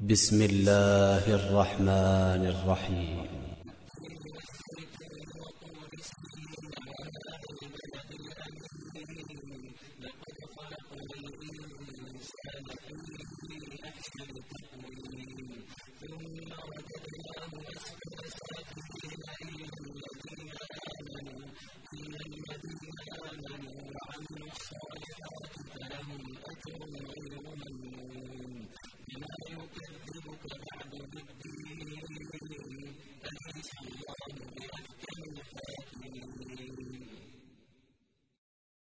بسم الله الرحمن الرحيم. لقد خلقنا الإنسان في أحسن